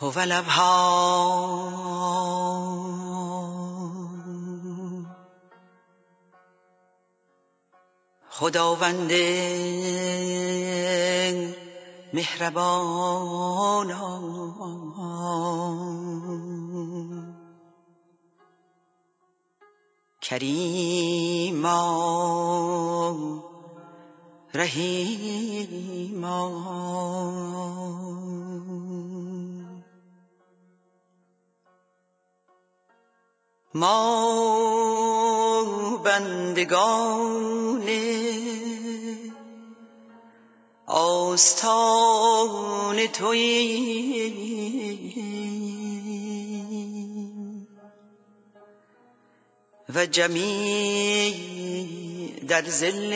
هو لبها خداوند مهربان. کریما رحیما ما بندگان آستان توییم و جمیع در زل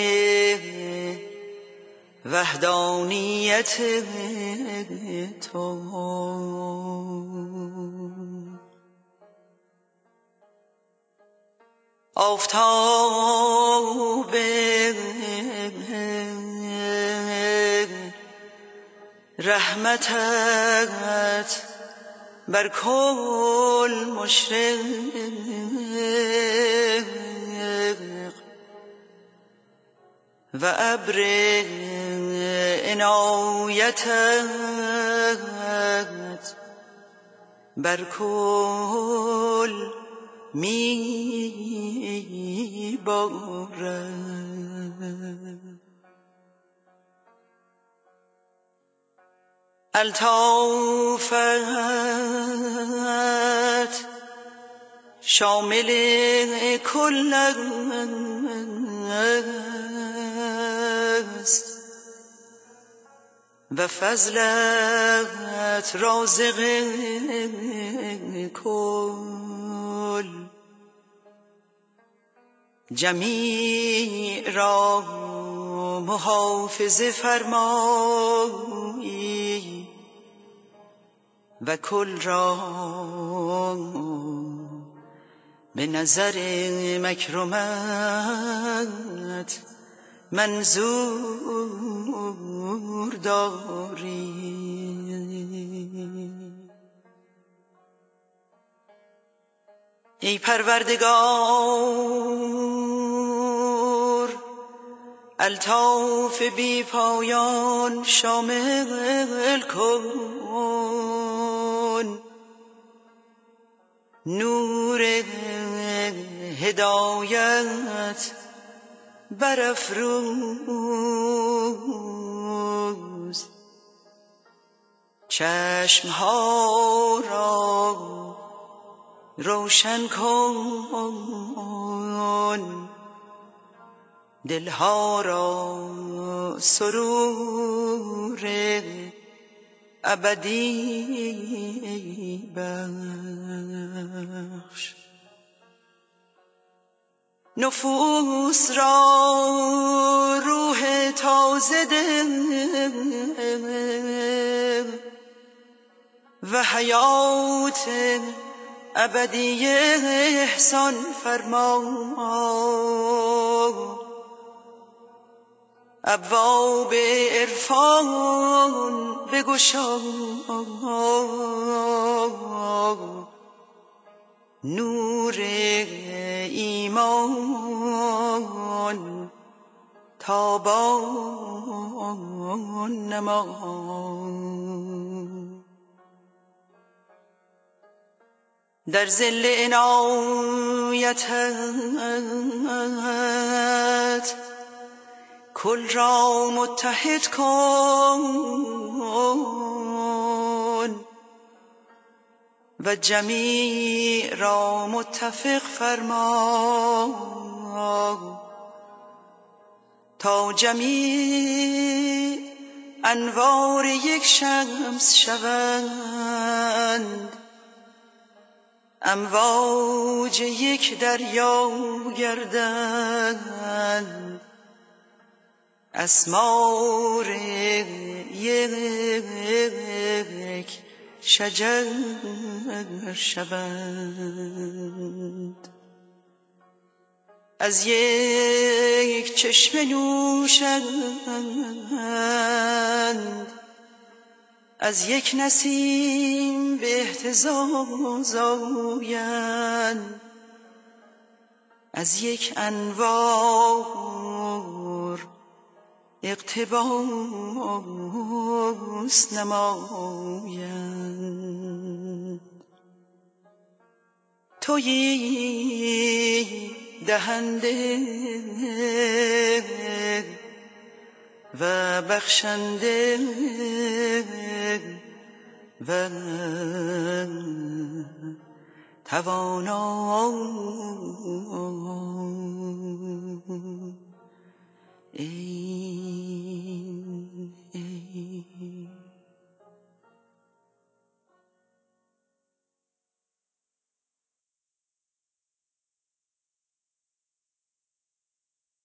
وحدانیت تو. آفتاب رحمتت بر کل مشرق و ابر عنایتت بر کل می بارد الطافت شامل کل است. و فضلت رازق کل. جمیع را محافظه فرمایی و کل را به نظر مکرمت منظور داری. ای پروردگار الطاف بی پایان شامل کن. نور هدایت برافروز. چشمها را روشن کن. دلها را سرور ابدی بخش. نفوس را روح تازه ده و حیات ابدی احسان فرما. ابواب عرفان بگشا. نور تابان نما در زل عنایتت کل را متحد کن و جمیع را متفق فرما. تا جمیع انوار یک شمس شوند. امواج یک دریا گردند. اسمار یک شجر شوند. از یک چشمه نوشند از یک نسیم به اهتزاز آیند از یک انوار اقتباس نمایند. تویی دهنده و بخشنده و توانا ای